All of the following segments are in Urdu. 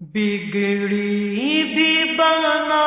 بگڑی بھی بنا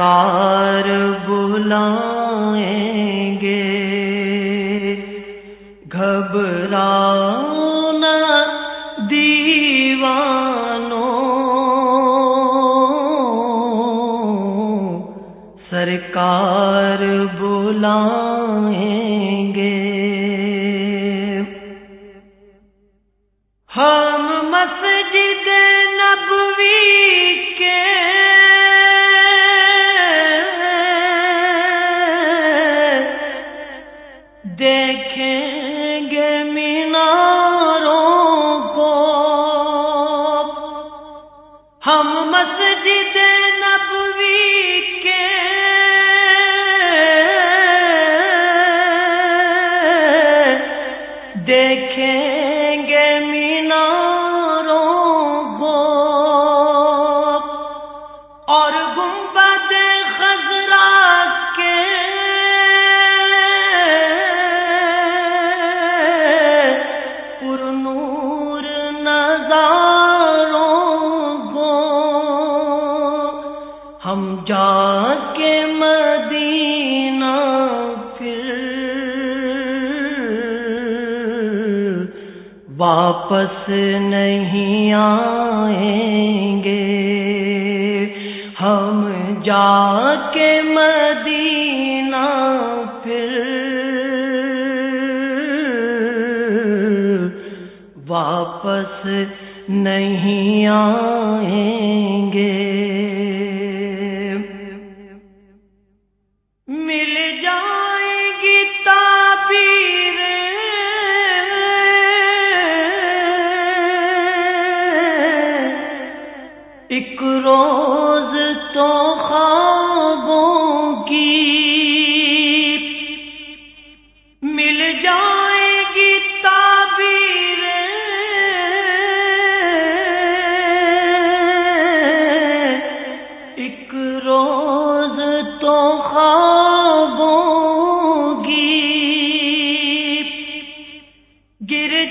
سرکار بلائیں گے۔ گھبرا دیوانو سرکار بلائیں گے۔ واپس نہیں آئیں گے۔ ہم جا کے مدینہ پھر واپس نہیں آئیں گے۔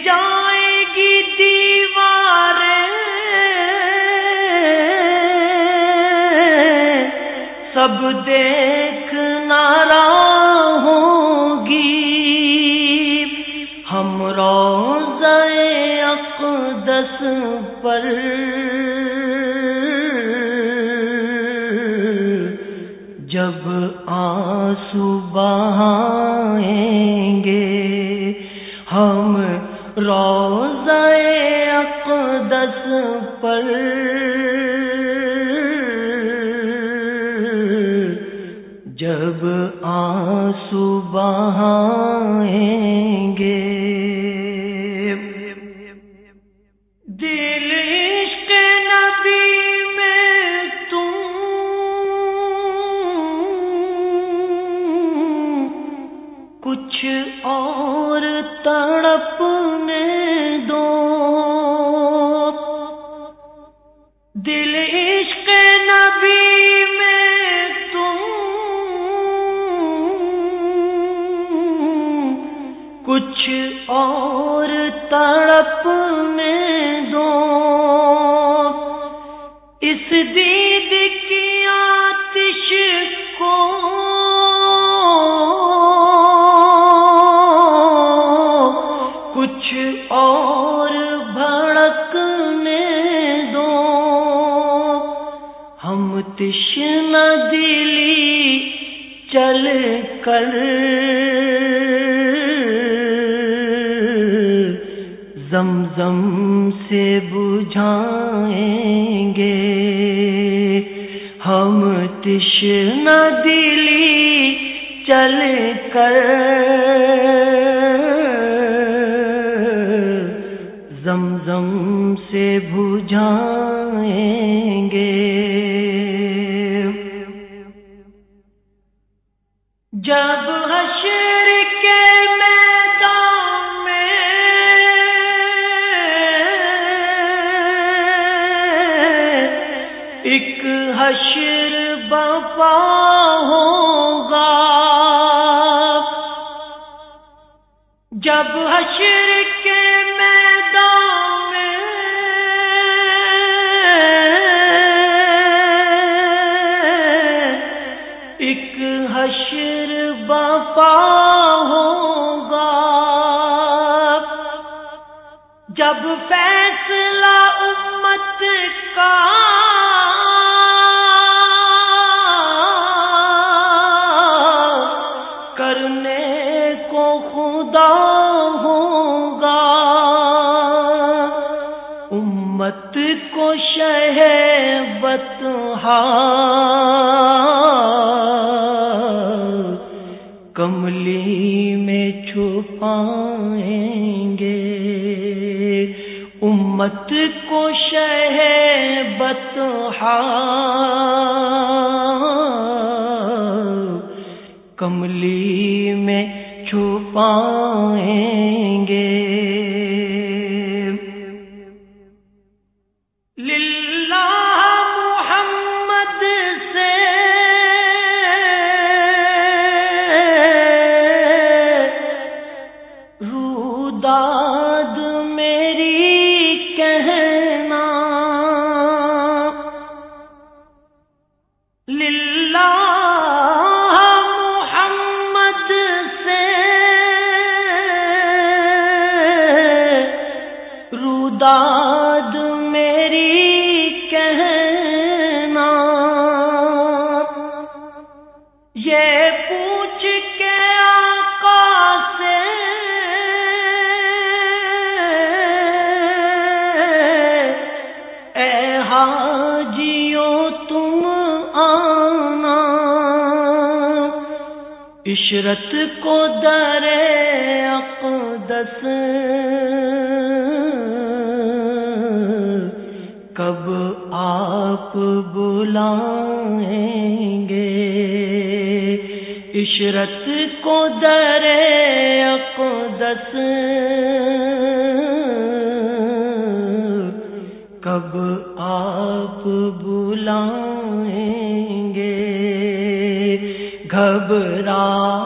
جائے گی دیوار۔ سب دیکھ نارا ہوگی ہم روز اقدس پر۔ جب آنسو بہائیں گے، ہم روز اقدس پر جب آنسو بہائیں گے۔ دل دل عشق نبی کچھ اور تر تشن دلی چل کر۔ زمزم سے بجھائیں گے۔ ہم تشن دلی چل کر۔ بپا ہوگا۔ جب حشر کے میدان میں ایک حشر بپا ہوگا۔ جب فیصلہ امت کا کملی میں چھپائیں گے۔ امت کو شہ بتہا کملی میں چھپائیں گے۔ عشرت کو در اقدس کب آپ بلائیں گے؟ عشرت کو در اقدس کب آپ بلائیں گے؟ گھبراؤ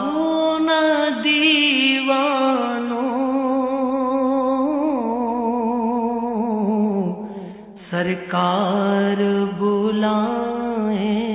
سرکار بلائیں۔